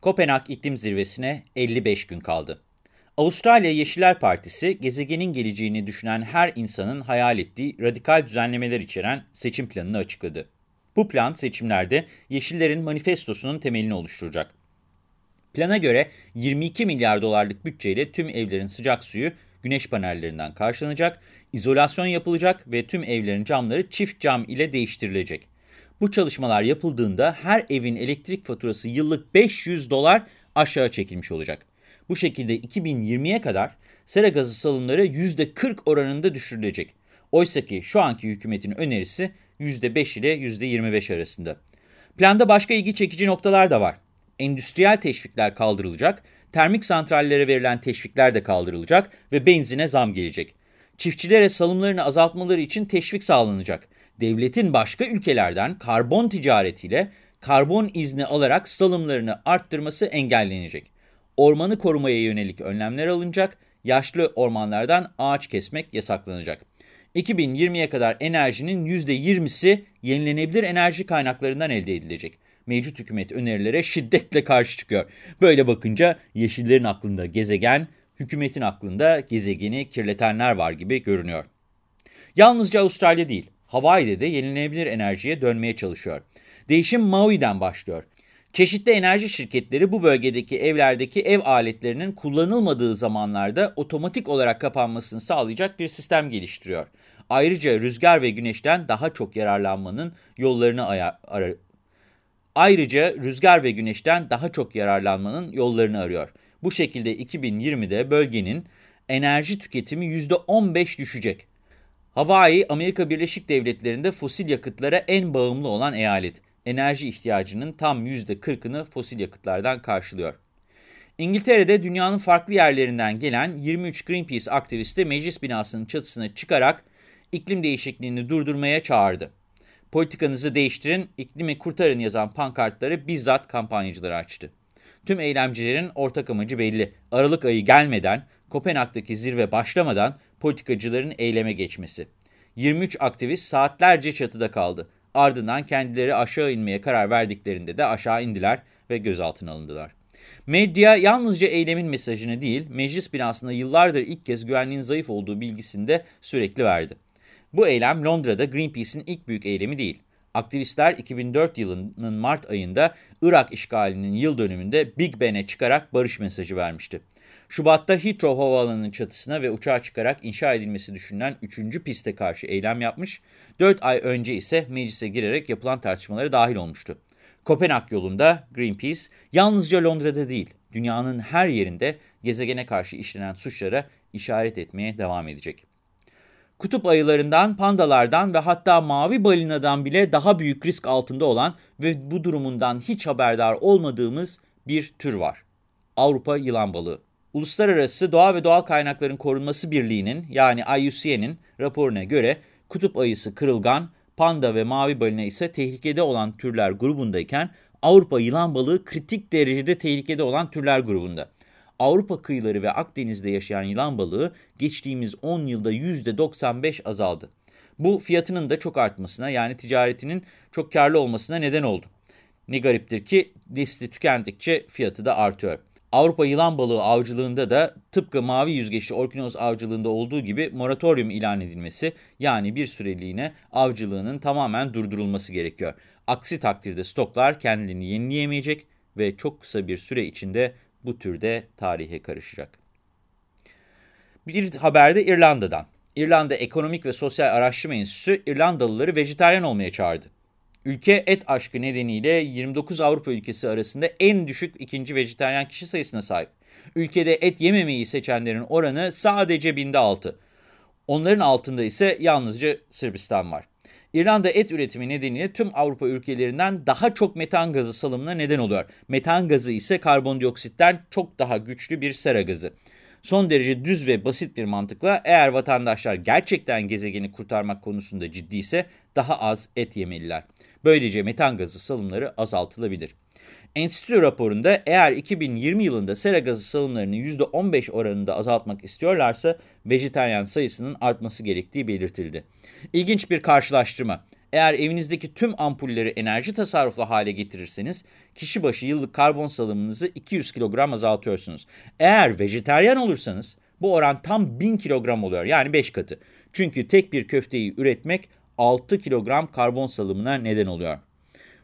Kopenhag İklim Zirvesi'ne 55 gün kaldı. Avustralya Yeşiller Partisi, gezegenin geleceğini düşünen her insanın hayal ettiği radikal düzenlemeler içeren seçim planını açıkladı. Bu plan seçimlerde Yeşillerin manifestosunun temelini oluşturacak. Plana göre 22 milyar dolarlık bütçeyle tüm evlerin sıcak suyu güneş panellerinden karşılanacak, izolasyon yapılacak ve tüm evlerin camları çift cam ile değiştirilecek. Bu çalışmalar yapıldığında her evin elektrik faturası yıllık 500 dolar aşağı çekilmiş olacak. Bu şekilde 2020'ye kadar sera gazı salımları %40 oranında düşürülecek. Oysa ki şu anki hükümetin önerisi %5 ile %25 arasında. Planda başka ilgi çekici noktalar da var. Endüstriyel teşvikler kaldırılacak, termik santrallere verilen teşvikler de kaldırılacak ve benzine zam gelecek. Çiftçilere salımlarını azaltmaları için teşvik sağlanacak. Devletin başka ülkelerden karbon ticaretiyle karbon izni alarak salımlarını arttırması engellenecek. Ormanı korumaya yönelik önlemler alınacak, yaşlı ormanlardan ağaç kesmek yasaklanacak. 2020'ye kadar enerjinin %20'si yenilenebilir enerji kaynaklarından elde edilecek. Mevcut hükümet önerilere şiddetle karşı çıkıyor. Böyle bakınca yeşillerin aklında gezegen, hükümetin aklında gezegeni kirletenler var gibi görünüyor. Yalnızca Avustralya değil, Hawaii'de de yenilenebilir enerjiye dönmeye çalışıyor. Değişim Maui'den başlıyor. Çeşitli enerji şirketleri bu bölgedeki evlerdeki ev aletlerinin kullanılmadığı zamanlarda otomatik olarak kapanmasını sağlayacak bir sistem geliştiriyor. Ayrıca rüzgar ve güneşten daha çok yararlanmanın yollarını arıyor. Ayrıca rüzgar ve güneşten daha çok yararlanmanın yollarını arıyor. Bu şekilde 2020'de bölgenin enerji tüketimi %15 düşecek. Hawaii, Amerika Birleşik Devletleri'nde fosil yakıtlara en bağımlı olan eyalet enerji ihtiyacının tam %40'ını fosil yakıtlardan karşılıyor. İngiltere'de dünyanın farklı yerlerinden gelen 23 Greenpeace aktivisti meclis binasının çatısına çıkarak iklim değişikliğini durdurmaya çağırdı. Politikanızı değiştirin, iklimi kurtarın yazan pankartları bizzat kampanyacıları açtı. Tüm eylemcilerin ortak amacı belli. Aralık ayı gelmeden, Kopenhag'daki zirve başlamadan politikacıların eyleme geçmesi. 23 aktivist saatlerce çatıda kaldı. Ardından kendileri aşağı inmeye karar verdiklerinde de aşağı indiler ve gözaltına alındılar. Medya yalnızca eylemin mesajını değil, meclis binasında yıllardır ilk kez güvenliğin zayıf olduğu bilgisini de sürekli verdi. Bu eylem Londra'da Greenpeace'in ilk büyük eylemi değil. Aktivistler 2004 yılının Mart ayında Irak işgalinin yıl dönümünde Big Ben'e çıkarak barış mesajı vermişti. Şubat'ta Heathrow Havaalanı'nın çatısına ve uçağa çıkarak inşa edilmesi düşünülen 3. piste karşı eylem yapmış, 4 ay önce ise meclise girerek yapılan tartışmalara dahil olmuştu. Kopenhag yolunda Greenpeace yalnızca Londra'da değil, dünyanın her yerinde gezegene karşı işlenen suçlara işaret etmeye devam edecek. Kutup ayılarından, pandalardan ve hatta mavi balinadan bile daha büyük risk altında olan ve bu durumundan hiç haberdar olmadığımız bir tür var. Avrupa yılan balığı. Uluslararası Doğa ve Doğal Kaynakların Korunması Birliği'nin yani IUCN'in raporuna göre kutup ayısı kırılgan, panda ve mavi balina ise tehlikede olan türler grubundayken Avrupa yılan balığı kritik derecede tehlikede olan türler grubunda. Avrupa kıyıları ve Akdeniz'de yaşayan yılan balığı geçtiğimiz 10 yılda %95 azaldı. Bu fiyatının da çok artmasına yani ticaretinin çok karlı olmasına neden oldu. Ne gariptir ki nesli tükendikçe fiyatı da artıyor. Avrupa yılan balığı avcılığında da tıpkı mavi yüzgeçli orkinos avcılığında olduğu gibi moratorium ilan edilmesi yani bir süreliğine avcılığının tamamen durdurulması gerekiyor. Aksi takdirde stoklar kendini yenileyemeyecek ve çok kısa bir süre içinde bu türde tarihe karışacak. Bir haberde İrlanda'dan. İrlanda Ekonomik ve Sosyal Araştırma Enstitüsü İrlandalıları vejetaryen olmaya çağırdı. Ülke et aşkı nedeniyle 29 Avrupa ülkesi arasında en düşük ikinci vejetaryen kişi sayısına sahip. Ülkede et yememeyi seçenlerin oranı sadece binde altı. Onların altında ise yalnızca Sırbistan var. İrlanda et üretimi nedeniyle tüm Avrupa ülkelerinden daha çok metan gazı salımına neden oluyor. Metan gazı ise karbondioksitten çok daha güçlü bir sera gazı. Son derece düz ve basit bir mantıkla eğer vatandaşlar gerçekten gezegeni kurtarmak konusunda ciddiyse daha az et yemeliler. Böylece metan gazı salımları azaltılabilir. Enstitü raporunda eğer 2020 yılında sera gazı salımlarını %15 oranında azaltmak istiyorlarsa vejetaryen sayısının artması gerektiği belirtildi. İlginç bir karşılaştırma. Eğer evinizdeki tüm ampulleri enerji tasarruflu hale getirirseniz kişi başı yıllık karbon salımınızı 200 kilogram azaltıyorsunuz. Eğer vejeteryan olursanız bu oran tam 1000 kilogram oluyor yani 5 katı. Çünkü tek bir köfteyi üretmek 6 kilogram karbon salımına neden oluyor.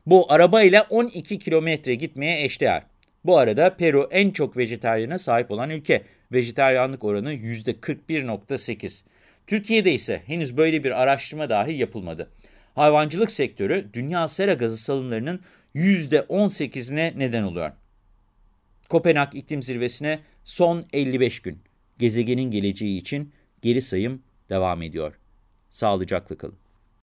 Bu araba ile 12 kilometre gitmeye eşdeğer. Bu arada Peru en çok vejetaryana sahip olan ülke. Vejeteryanlık oranı %41.8. Türkiye'de ise henüz böyle bir araştırma dahi yapılmadı. Hayvancılık sektörü dünya sera gazı salımlarının %18'ine neden oluyor. Kopenhag İklim Zirvesi'ne son 55 gün. Gezegenin geleceği için geri sayım devam ediyor. Sağlıcakla kalın.